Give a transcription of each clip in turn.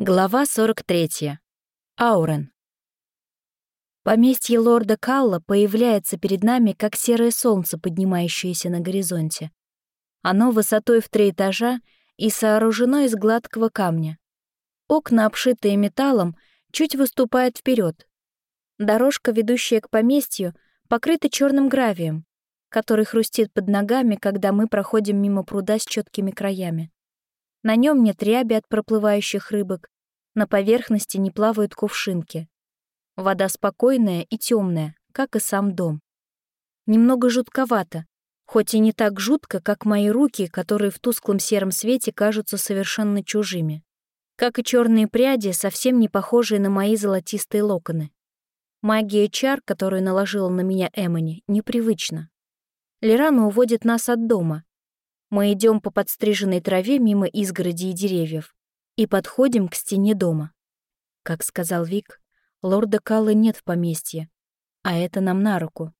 Глава 43. Аурен. Поместье лорда Калла появляется перед нами, как серое солнце, поднимающееся на горизонте. Оно высотой в три этажа и сооружено из гладкого камня. Окна, обшитые металлом, чуть выступают вперед. Дорожка, ведущая к поместью, покрыта черным гравием, который хрустит под ногами, когда мы проходим мимо пруда с четкими краями. На нем нет ряби от проплывающих рыбок, на поверхности не плавают кувшинки. Вода спокойная и темная, как и сам дом. Немного жутковато, хоть и не так жутко, как мои руки, которые в тусклом сером свете кажутся совершенно чужими. Как и черные пряди, совсем не похожие на мои золотистые локоны. Магия чар, которую наложила на меня Эмони, непривычна. Лерана уводит нас от дома, мы идем по подстриженной траве мимо изгороди и деревьев и подходим к стене дома. Как сказал Вик, лорда Каллы нет в поместье, а это нам на руку,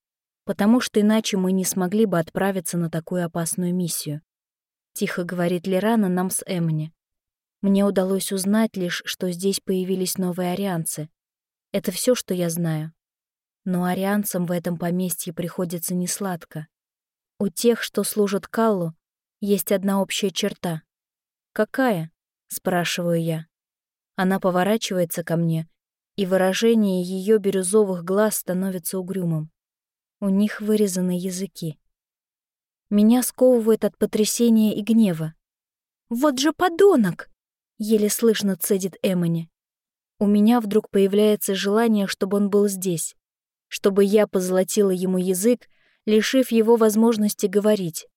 потому что иначе мы не смогли бы отправиться на такую опасную миссию. Тихо говорит Лерана нам с Эмни. Мне удалось узнать лишь, что здесь появились новые арианцы. Это все, что я знаю. Но арианцам в этом поместье приходится несладко. У тех, что служат Каллу, есть одна общая черта. «Какая?» — спрашиваю я. Она поворачивается ко мне, и выражение ее бирюзовых глаз становится угрюмым. У них вырезаны языки. Меня сковывает от потрясения и гнева. «Вот же подонок!» — еле слышно цедит Эмони. У меня вдруг появляется желание, чтобы он был здесь, чтобы я позолотила ему язык, лишив его возможности говорить.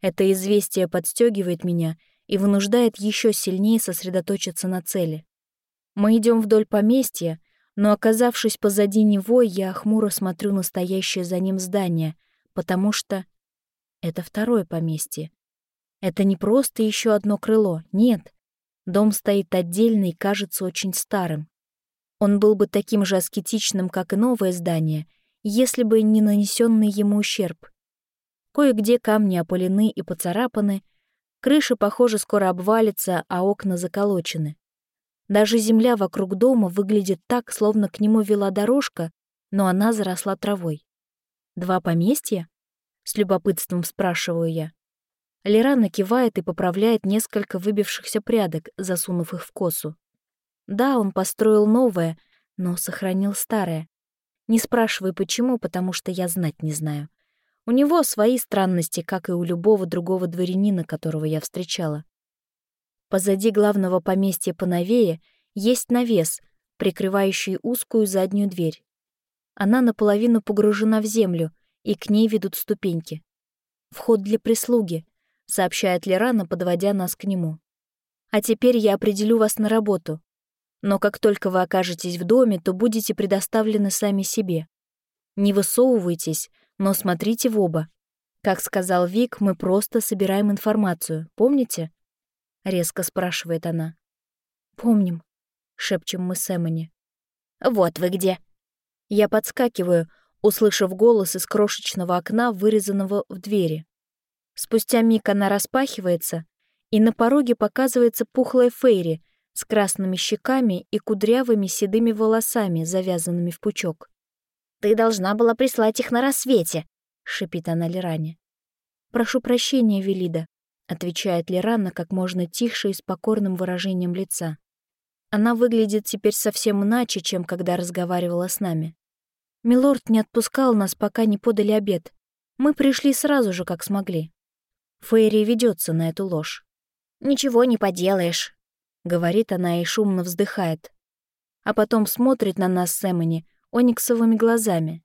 Это известие подстегивает меня и вынуждает еще сильнее сосредоточиться на цели. Мы идем вдоль поместья, но, оказавшись позади него, я хмуро смотрю на стоящее за ним здание, потому что это второе поместье. Это не просто еще одно крыло, нет. Дом стоит отдельно и кажется очень старым. Он был бы таким же аскетичным, как и новое здание, если бы не нанесенный ему ущерб. Кое-где камни опылены и поцарапаны, крыша, похоже, скоро обвалится, а окна заколочены. Даже земля вокруг дома выглядит так, словно к нему вела дорожка, но она заросла травой. «Два поместья?» — с любопытством спрашиваю я. Лерана кивает и поправляет несколько выбившихся прядок, засунув их в косу. Да, он построил новое, но сохранил старое. Не спрашивай, почему, потому что я знать не знаю. У него свои странности, как и у любого другого дворянина, которого я встречала. Позади главного поместья поновее есть навес, прикрывающий узкую заднюю дверь. Она наполовину погружена в землю, и к ней ведут ступеньки. «Вход для прислуги», — сообщает Лерана, подводя нас к нему. «А теперь я определю вас на работу. Но как только вы окажетесь в доме, то будете предоставлены сами себе. Не высовывайтесь, но смотрите в оба. Как сказал Вик, мы просто собираем информацию, помните? Резко спрашивает она. Помним, шепчем мы с Эмони. Вот вы где. Я подскакиваю, услышав голос из крошечного окна, вырезанного в двери. Спустя миг она распахивается, и на пороге показывается пухлая Фейри с красными щеками и кудрявыми седыми волосами, завязанными в пучок. Ты должна была прислать их на рассвете», — шипит она Лиране. «Прошу прощения, Велида», — отвечает Лирана как можно тише и с покорным выражением лица. Она выглядит теперь совсем иначе, чем когда разговаривала с нами. Милорд не отпускал нас, пока не подали обед. Мы пришли сразу же, как смогли. Фейри ведется на эту ложь. «Ничего не поделаешь», — говорит она и шумно вздыхает. А потом смотрит на нас с Эмони, ониксовыми глазами.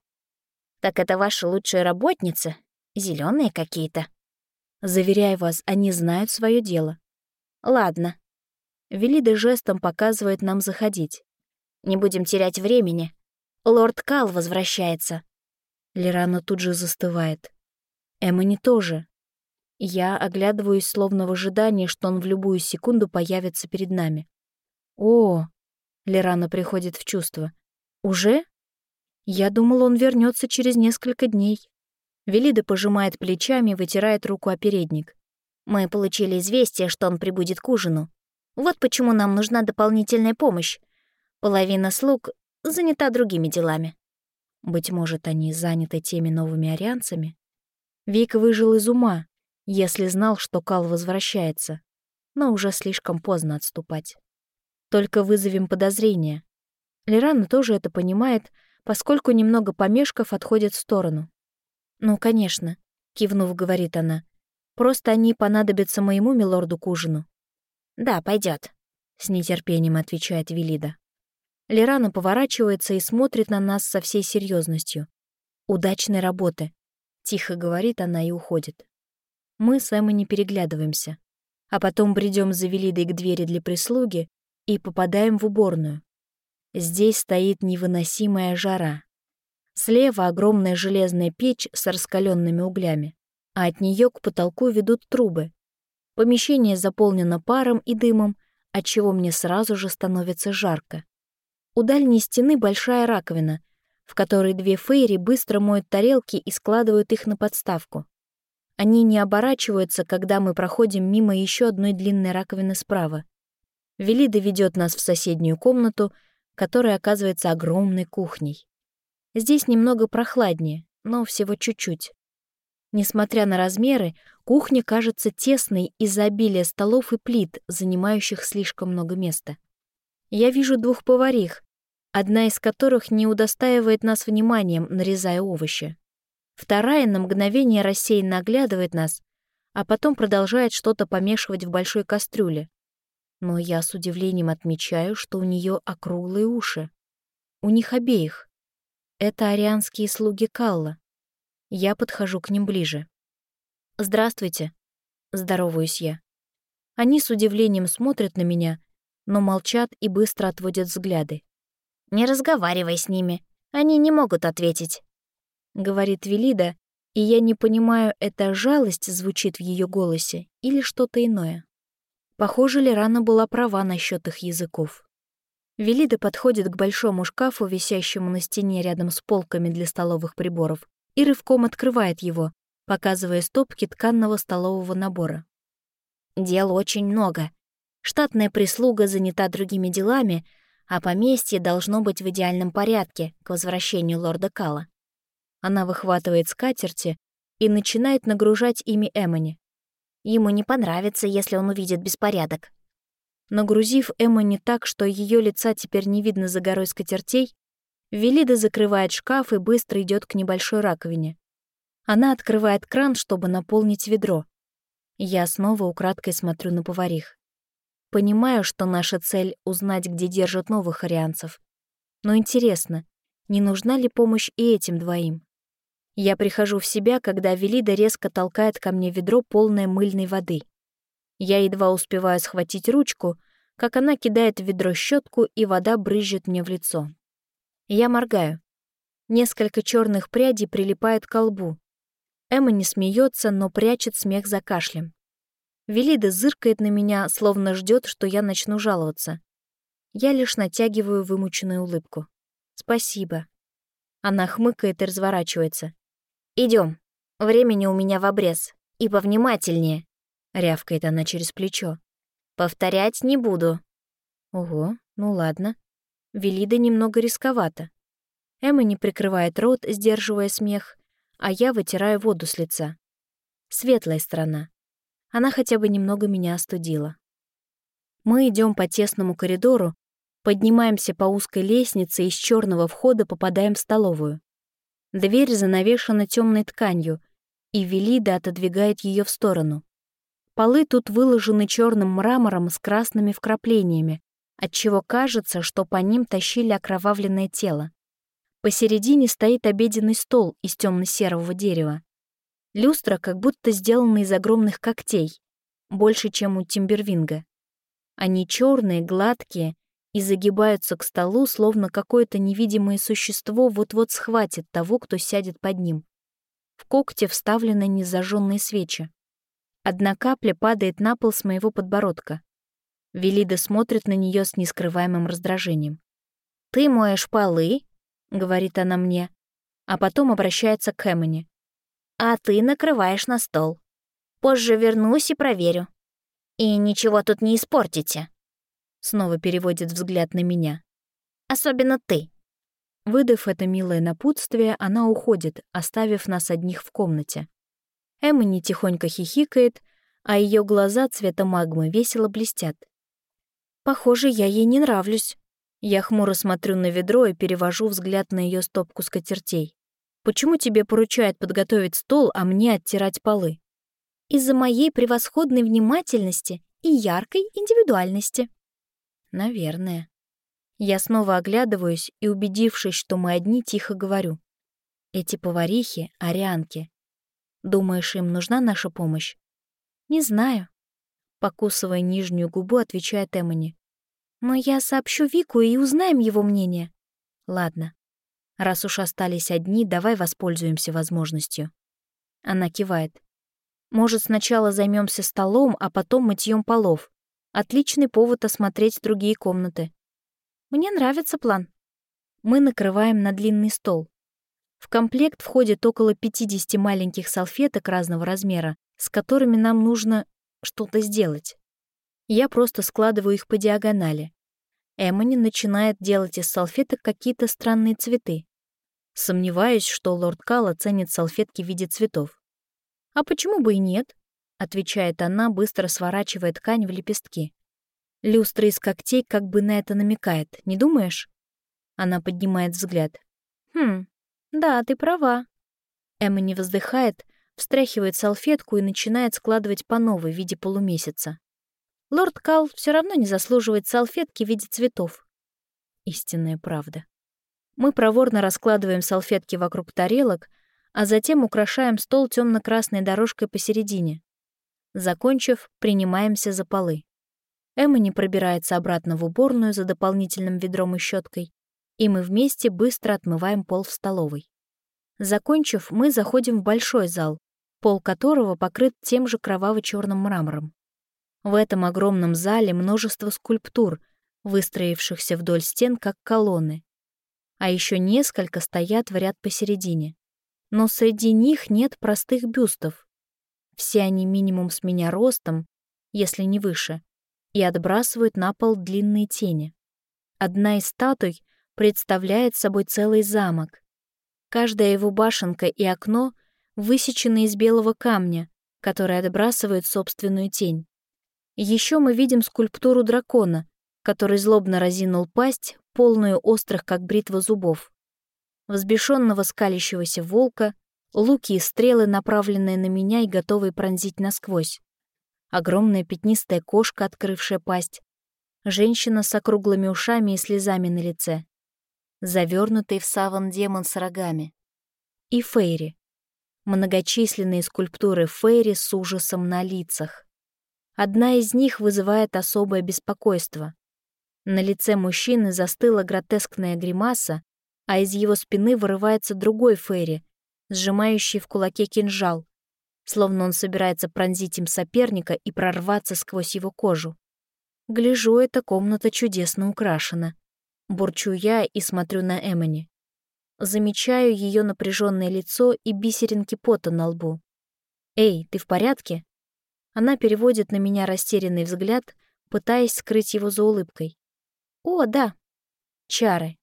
«Так это ваша лучшая работница? Зеленые какие-то?» «Заверяю вас, они знают свое дело». «Ладно». Велида жестом показывает нам заходить. «Не будем терять времени. Лорд Кал возвращается». Лерана тут же застывает. Эммони тоже. Я оглядываюсь словно в ожидании, что он в любую секунду появится перед нами. «О!» — Лерана приходит в чувство. «Уже?» Я думал, он вернется через несколько дней. Велида пожимает плечами и вытирает руку о передник. Мы получили известие, что он прибудет к ужину. Вот почему нам нужна дополнительная помощь. Половина слуг занята другими делами. Быть может, они заняты теми новыми арианцами? Вик выжил из ума, если знал, что Кал возвращается, но уже слишком поздно отступать. Только вызовем подозрения. Лерана тоже это понимает, поскольку немного помешков отходит в сторону. «Ну, конечно», — кивнув, говорит она. «Просто они понадобятся моему милорду к ужину». «Да, пойдет, с нетерпением отвечает Велида. Лерана поворачивается и смотрит на нас со всей серьезностью. «Удачной работы», — тихо говорит она и уходит. Мы с Эммой не переглядываемся, а потом бредем за Велидой к двери для прислуги и попадаем в уборную. Здесь стоит невыносимая жара. Слева огромная железная печь с раскаленными углями, а от нее к потолку ведут трубы. Помещение заполнено паром и дымом, отчего мне сразу же становится жарко. У дальней стены большая раковина, в которой две фейри быстро моют тарелки и складывают их на подставку. Они не оборачиваются, когда мы проходим мимо еще одной длинной раковины справа. Велида ведет нас в соседнюю комнату, которая оказывается огромной кухней. Здесь немного прохладнее, но всего чуть-чуть. Несмотря на размеры, кухня кажется тесной из-за обилия столов и плит, занимающих слишком много места. Я вижу двух поварих, одна из которых не удостаивает нас вниманием, нарезая овощи. Вторая на мгновение рассеянно оглядывает нас, а потом продолжает что-то помешивать в большой кастрюле. Но я с удивлением отмечаю, что у нее округлые уши. У них обеих. Это арианские слуги Калла. Я подхожу к ним ближе. «Здравствуйте», — здороваюсь я. Они с удивлением смотрят на меня, но молчат и быстро отводят взгляды. «Не разговаривай с ними, они не могут ответить», — говорит Велида, и я не понимаю, это жалость звучит в ее голосе или что-то иное. Похоже, Лерана была права насчет их языков. Велида подходит к большому шкафу, висящему на стене рядом с полками для столовых приборов, и рывком открывает его, показывая стопки тканного столового набора. Дел очень много. Штатная прислуга занята другими делами, а поместье должно быть в идеальном порядке к возвращению лорда Кала. Она выхватывает скатерти и начинает нагружать ими Эмони. Ему не понравится, если он увидит беспорядок. Нагрузив Эммони так, что ее лица теперь не видно за горой скатертей, Велида закрывает шкаф и быстро идет к небольшой раковине. Она открывает кран, чтобы наполнить ведро. Я снова украдкой смотрю на поварих. Понимаю, что наша цель — узнать, где держат новых арианцев. Но интересно, не нужна ли помощь и этим двоим? Я прихожу в себя, когда Велида резко толкает ко мне ведро, полное мыльной воды. Я едва успеваю схватить ручку, как она кидает в ведро щетку, и вода брызжет мне в лицо. Я моргаю. Несколько черных прядей прилипают к лбу. Эмма не смеется, но прячет смех за кашлем. Велида зыркает на меня, словно ждет, что я начну жаловаться. Я лишь натягиваю вымученную улыбку. «Спасибо». Она хмыкает и разворачивается. Идем. Времени у меня в обрез. И повнимательнее. Рявкает она через плечо. «Повторять не буду». Ого, ну ладно. Велида немного рисковато. Эмма не прикрывает рот, сдерживая смех, а я вытираю воду с лица. Светлая сторона. Она хотя бы немного меня остудила. Мы идем по тесному коридору, поднимаемся по узкой лестнице и с черного входа попадаем в столовую. Дверь занавешена темной тканью, и Велида отодвигает ее в сторону. Полы тут выложены черным мрамором с красными вкраплениями, отчего кажется, что по ним тащили окровавленное тело. Посередине стоит обеденный стол из темно-серого дерева. Люстра как будто сделана из огромных когтей, больше, чем у Тимбервинга. Они черные, гладкие и загибаются к столу, словно какое-то невидимое существо вот-вот схватит того, кто сядет под ним. В когте вставлены незажженные свечи. Одна капля падает на пол с моего подбородка. Велида смотрит на нее с нескрываемым раздражением. «Ты моешь полы?» — говорит она мне, а потом обращается к Эмони. «А ты накрываешь на стол. Позже вернусь и проверю. И ничего тут не испортите». Снова переводит взгляд на меня. «Особенно ты». Выдав это милое напутствие, она уходит, оставив нас одних в комнате. Эммани тихонько хихикает, а ее глаза цвета магмы весело блестят. Похоже, я ей не нравлюсь. Я хмуро смотрю на ведро и перевожу взгляд на ее стопку скатертей. Почему тебе поручают подготовить стол, а мне оттирать полы? Из-за моей превосходной внимательности и яркой индивидуальности. Наверное. Я снова оглядываюсь и, убедившись, что мы одни, тихо говорю. Эти поварихи — арианки. Думаешь, им нужна наша помощь? Не знаю. Покусывая нижнюю губу, отвечает Эмони. Но я сообщу Вику и узнаем его мнение. Ладно. Раз уж остались одни, давай воспользуемся возможностью. Она кивает. Может, сначала займемся столом, а потом мытьем полов. Отличный повод осмотреть другие комнаты. Мне нравится план. Мы накрываем на длинный стол. В комплект входит около 50 маленьких салфеток разного размера, с которыми нам нужно что-то сделать. Я просто складываю их по диагонали. Эммони начинает делать из салфеток какие-то странные цветы. Сомневаюсь, что лорд Кал оценит салфетки в виде цветов. «А почему бы и нет?» — отвечает она, быстро сворачивая ткань в лепестки. Люстра из когтей как бы на это намекает, не думаешь? Она поднимает взгляд. «Хм, да, ты права». Эмма не вздыхает, встряхивает салфетку и начинает складывать по новой в виде полумесяца. Лорд Кал все равно не заслуживает салфетки в виде цветов. Истинная правда. Мы проворно раскладываем салфетки вокруг тарелок, а затем украшаем стол темно-красной дорожкой посередине. Закончив, принимаемся за полы. Эмма не пробирается обратно в уборную за дополнительным ведром и щеткой, и мы вместе быстро отмываем пол в столовой. Закончив, мы заходим в большой зал, пол которого покрыт тем же кроваво-черным мрамором. В этом огромном зале множество скульптур, выстроившихся вдоль стен как колонны. А еще несколько стоят в ряд посередине. Но среди них нет простых бюстов. Все они минимум с меня ростом, если не выше, и отбрасывают на пол длинные тени. Одна из статуй представляет собой целый замок. Каждая его башенка и окно — высеченный из белого камня, который отбрасывает собственную тень. Еще мы видим скульптуру дракона, который злобно разинул пасть, полную острых, как бритва зубов. Взбешенного скалящегося волка, луки и стрелы, направленные на меня и готовые пронзить насквозь. Огромная пятнистая кошка, открывшая пасть. Женщина с округлыми ушами и слезами на лице. Завернутый в саван демон с рогами. И Фейри, многочисленные скульптуры Фейри с ужасом на лицах. Одна из них вызывает особое беспокойство. На лице мужчины застыла гротескная гримаса, а из его спины вырывается другой Фейри, сжимающий в кулаке кинжал, словно он собирается пронзить им соперника и прорваться сквозь его кожу. Гляжу, эта комната чудесно украшена. Бурчу я и смотрю на Эмони. Замечаю ее напряженное лицо и бисеринки пота на лбу. «Эй, ты в порядке?» Она переводит на меня растерянный взгляд, пытаясь скрыть его за улыбкой. «О, да. Чары.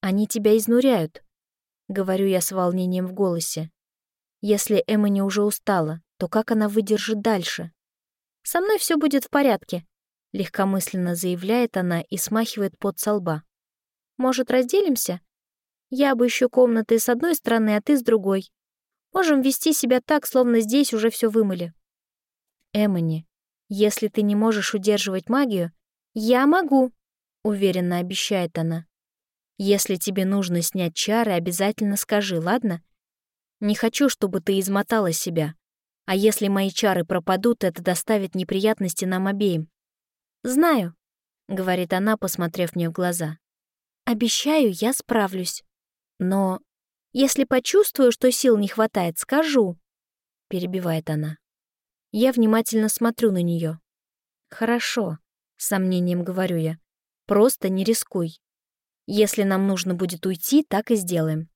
Они тебя изнуряют», — говорю я с волнением в голосе. «Если Эмма не уже устала, то как она выдержит дальше?» «Со мной все будет в порядке», — легкомысленно заявляет она и смахивает пот со лба. «Может, разделимся? Я обыщу комнаты с одной стороны, а ты с другой. Можем вести себя так, словно здесь уже все вымыли. Эмони, если ты не можешь удерживать магию, я могу, уверенно обещает она. Если тебе нужно снять чары, обязательно скажи, ладно? Не хочу, чтобы ты измотала себя. А если мои чары пропадут, это доставит неприятности нам обеим. Знаю, говорит она, посмотрев мне в глаза. Обещаю, я справлюсь. Но если почувствую, что сил не хватает, скажу», — перебивает она. Я внимательно смотрю на нее. «Хорошо», — с сомнением говорю я. «Просто не рискуй. Если нам нужно будет уйти, так и сделаем».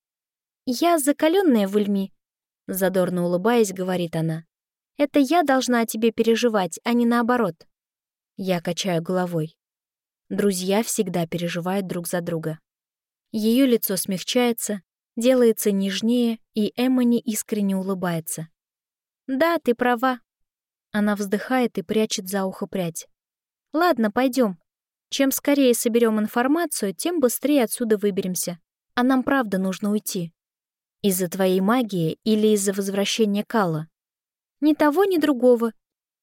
«Я закаленная в Ульми», — задорно улыбаясь, говорит она. «Это я должна о тебе переживать, а не наоборот». Я качаю головой. Друзья всегда переживают друг за друга. Ее лицо смягчается, делается нежнее, и Эммани искренне улыбается. «Да, ты права». Она вздыхает и прячет за ухо прядь. «Ладно, пойдем. Чем скорее соберем информацию, тем быстрее отсюда выберемся. А нам правда нужно уйти. Из-за твоей магии или из-за возвращения Калла? Ни того, ни другого.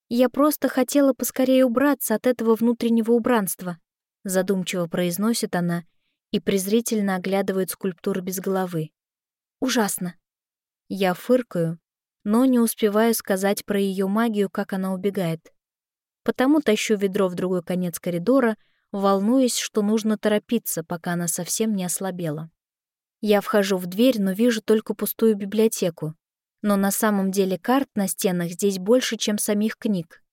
Я просто хотела поскорее убраться от этого внутреннего убранства, задумчиво произносит она и презрительно оглядывает скульптуру без головы. Ужасно. Я фыркаю, но не успеваю сказать про ее магию, как она убегает. Потому тащу ведро в другой конец коридора, волнуясь, что нужно торопиться, пока она совсем не ослабела. Я вхожу в дверь, но вижу только пустую библиотеку. Но на самом деле карт на стенах здесь больше, чем самих книг.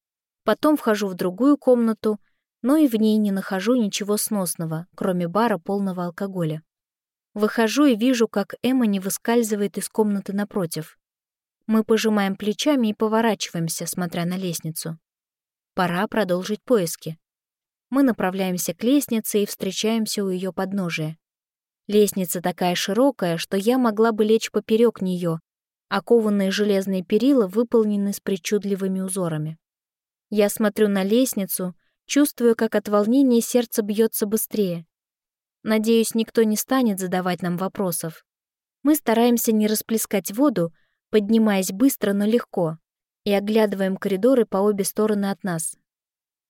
Потом вхожу в другую комнату, но и в ней не нахожу ничего сносного, кроме бара полного алкоголя. Выхожу и вижу, как Эмма не выскальзывает из комнаты напротив. Мы пожимаем плечами и поворачиваемся, смотря на лестницу. Пора продолжить поиски. Мы направляемся к лестнице и встречаемся у ее подножия. Лестница такая широкая, что я могла бы лечь поперек нее, окованные железные перила выполнены с причудливыми узорами. Я смотрю на лестницу, чувствую, как от волнения сердце бьется быстрее. Надеюсь, никто не станет задавать нам вопросов. Мы стараемся не расплескать воду, поднимаясь быстро, но легко, и оглядываем коридоры по обе стороны от нас.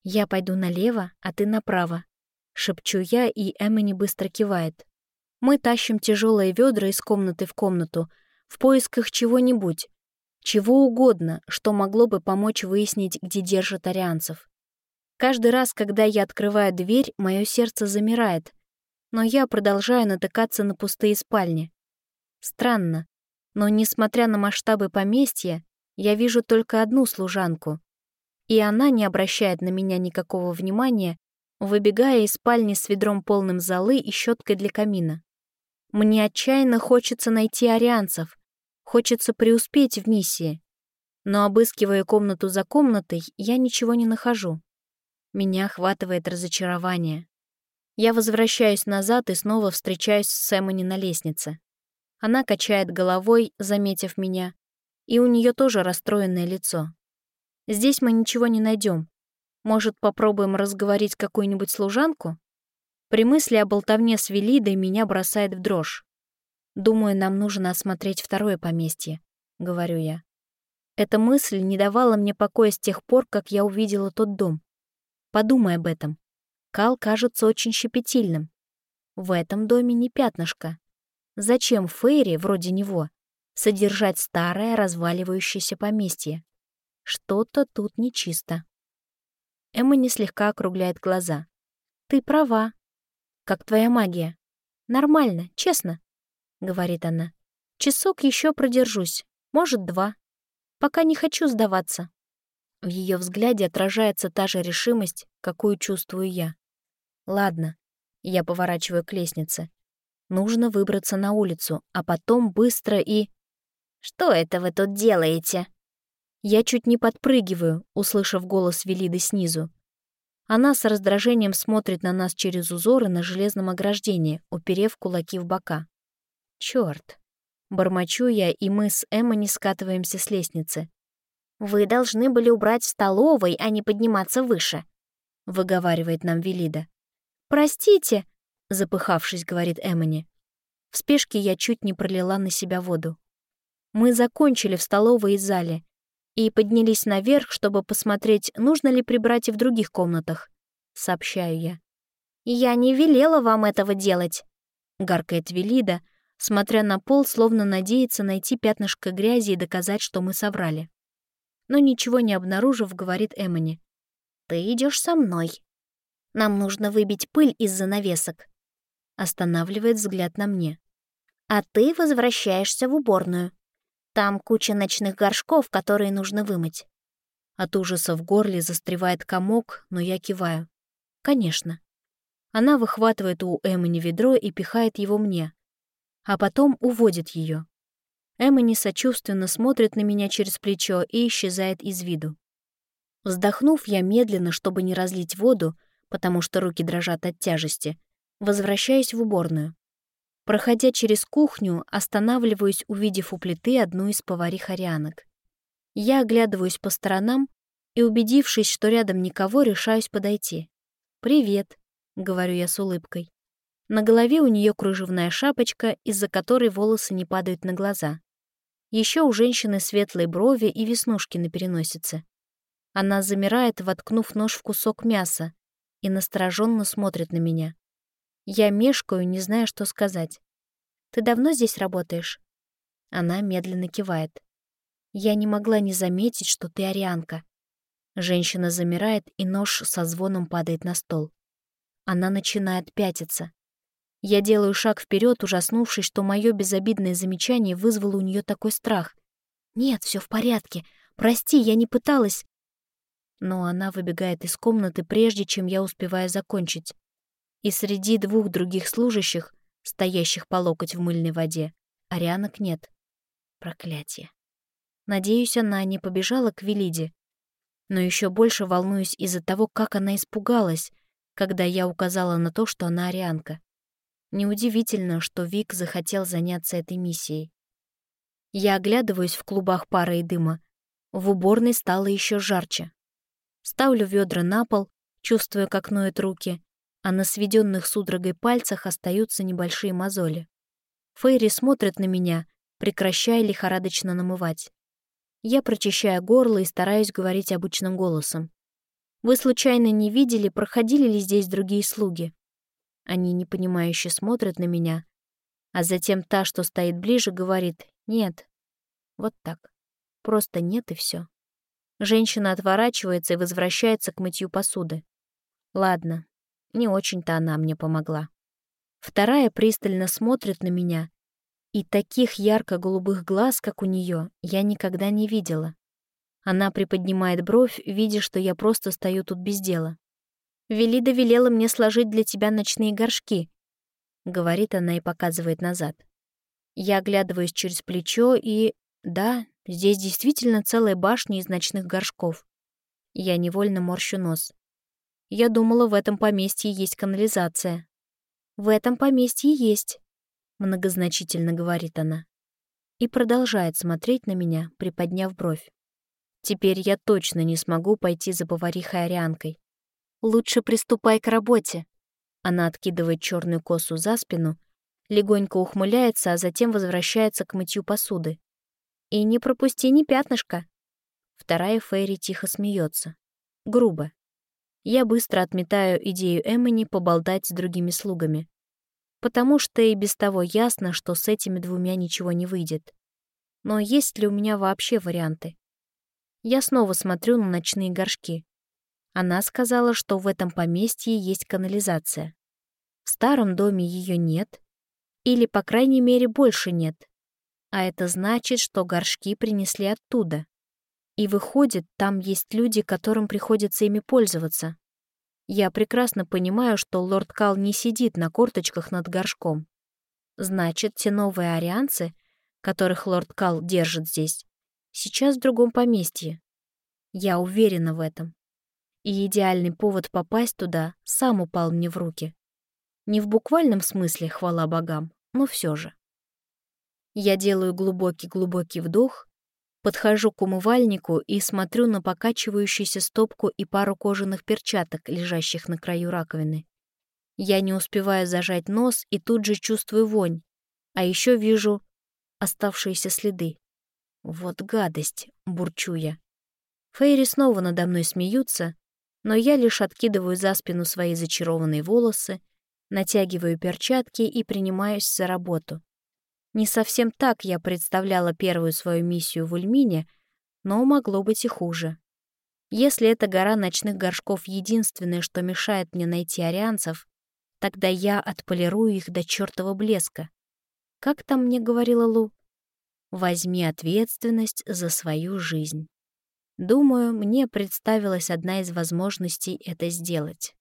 «Я пойду налево, а ты направо», — шепчу я, и Эммани быстро кивает. Мы тащим тяжелые ведра из комнаты в комнату в поисках чего-нибудь, чего угодно, что могло бы помочь выяснить, где держат арианцев. Каждый раз, когда я открываю дверь, мое сердце замирает, но я продолжаю натыкаться на пустые спальни. Странно, но, несмотря на масштабы поместья, я вижу только одну служанку, и она не обращает на меня никакого внимания, выбегая из спальни с ведром полным золы и щеткой для камина. Мне отчаянно хочется найти арианцев, хочется преуспеть в миссии. Но обыскивая комнату за комнатой, я ничего не нахожу. Меня охватывает разочарование. Я возвращаюсь назад и снова встречаюсь с Сэмони на лестнице. Она качает головой, заметив меня, и у нее тоже расстроенное лицо. Здесь мы ничего не найдем. Может, попробуем разговорить какую-нибудь служанку? При мысли о болтовне с Велидой меня бросает в дрожь. «Думаю, нам нужно осмотреть второе поместье», — говорю я. Эта мысль не давала мне покоя с тех пор, как я увидела тот дом. Подумай об этом. Кал кажется очень щепетильным. В этом доме не пятнышко. Зачем Фейри, вроде него, содержать старое разваливающееся поместье? Что-то тут нечисто. Эмма не слегка округляет глаза. «Ты права», как твоя магия. Нормально, честно, говорит она. Часок еще продержусь, может, два. Пока не хочу сдаваться. В ее взгляде отражается та же решимость, какую чувствую я. Ладно, я поворачиваю к лестнице. Нужно выбраться на улицу, а потом быстро и... «Что это вы тут делаете?» Я чуть не подпрыгиваю, услышав голос Велиды снизу. Она с раздражением смотрит на нас через узоры на железном ограждении, уперев кулаки в бока. Чёрт. Бормочу я, и мы с Эмма не скатываемся с лестницы. «Вы должны были убрать в столовой, а не подниматься выше», — выговаривает нам Велида. «Простите», — запыхавшись, говорит Эммони. В спешке я чуть не пролила на себя воду. Мы закончили в столовой и зале, и поднялись наверх, чтобы посмотреть, нужно ли прибрать и в других комнатах, сообщаю я. «Я не велела вам этого делать», — гаркает Велида, смотря на пол, словно надеется найти пятнышко грязи и доказать, что мы соврали. Но ничего не обнаружив, говорит Эмони. «Ты идешь со мной. Нам нужно выбить пыль из занавесок». Останавливает взгляд на мне. «А ты возвращаешься в уборную. Там куча ночных горшков, которые нужно вымыть. От ужаса в горле застревает комок, но я киваю. Конечно. Она выхватывает у Эммани ведро и пихает его мне, а потом уводит ее. Эммани сочувственно смотрит на меня через плечо и исчезает из виду. Вздохнув, я медленно, чтобы не разлить воду, потому что руки дрожат от тяжести, возвращаюсь в уборную. Проходя через кухню, останавливаюсь, увидев у плиты одну из поварих-арианок. Я оглядываюсь по сторонам и, убедившись, что рядом никого, решаюсь подойти. «Привет», — говорю я с улыбкой. На голове у нее кружевная шапочка, из-за которой волосы не падают на глаза. Еще у женщины светлые брови и веснушки на переносице. Она замирает, воткнув нож в кусок мяса, и настороженно смотрит на меня. Я мешкаю, не зная, что сказать. «Ты давно здесь работаешь?» Она медленно кивает. «Я не могла не заметить, что ты арианка». Женщина замирает, и нож со звоном падает на стол. Она начинает пятиться. Я делаю шаг вперед, ужаснувшись, что мое безобидное замечание вызвало у нее такой страх. «Нет, все в порядке. Прости, я не пыталась». Но она выбегает из комнаты, прежде чем я успеваю закончить и среди двух других служащих, стоящих по локоть в мыльной воде, Арианок нет. Проклятие. Надеюсь, она не побежала к Велиде. Но еще больше волнуюсь из-за того, как она испугалась, когда я указала на то, что она арианка. Неудивительно, что Вик захотел заняться этой миссией. Я оглядываюсь в клубах пара и дыма. В уборной стало еще жарче. Ставлю ведра на пол, чувствуя, как ноют руки, а на сведенных судорогой пальцах остаются небольшие мозоли. Фейри смотрят на меня, прекращая лихорадочно намывать. Я прочищаю горло и стараюсь говорить обычным голосом. «Вы случайно не видели, проходили ли здесь другие слуги?» Они непонимающе смотрят на меня, а затем та, что стоит ближе, говорит «нет». Вот так. Просто нет и все. Женщина отворачивается и возвращается к мытью посуды. Ладно, не очень-то она мне помогла. Вторая пристально смотрит на меня, и таких ярко-голубых глаз, как у нее, я никогда не видела. Она приподнимает бровь, видя, что я просто стою тут без дела. «Велида велела мне сложить для тебя ночные горшки», — говорит она и показывает назад. Я оглядываюсь через плечо и... Да, здесь действительно целая башня из ночных горшков. Я невольно морщу нос. Я думала, в этом поместье есть канализация. В этом поместье есть, многозначительно говорит она. И продолжает смотреть на меня, приподняв бровь. Теперь я точно не смогу пойти за поварихой Арианкой. Лучше приступай к работе. Она откидывает черную косу за спину, легонько ухмыляется, а затем возвращается к мытью посуды. И не пропусти ни пятнышка. Вторая Фейри тихо смеется. Грубо, я быстро отметаю идею Эммони поболтать с другими слугами. Потому что и без того ясно, что с этими двумя ничего не выйдет. Но есть ли у меня вообще варианты? Я снова смотрю на ночные горшки. Она сказала, что в этом поместье есть канализация. В старом доме ее нет. Или, по крайней мере, больше нет. А это значит, что горшки принесли оттуда. И выходит, там есть люди, которым приходится ими пользоваться. Я прекрасно понимаю, что лорд Кал не сидит на корточках над горшком. Значит, те новые арианцы, которых лорд Кал держит здесь, сейчас в другом поместье. Я уверена в этом. И идеальный повод попасть туда сам упал мне в руки. Не в буквальном смысле, хвала богам, но все же. Я делаю глубокий-глубокий вдох Подхожу к умывальнику и смотрю на покачивающуюся стопку и пару кожаных перчаток, лежащих на краю раковины. Я не успеваю зажать нос и тут же чувствую вонь, а еще вижу оставшиеся следы. Вот гадость, бурчу я. Фейри снова надо мной смеются, но я лишь откидываю за спину свои зачарованные волосы, натягиваю перчатки и принимаюсь за работу. Не совсем так я представляла первую свою миссию в Ульмине, но могло быть и хуже. Если эта гора ночных горшков единственное, что мешает мне найти арианцев, тогда я отполирую их до чертова блеска. Как там мне говорила Лу? Возьми ответственность за свою жизнь. Думаю, мне представилась одна из возможностей это сделать.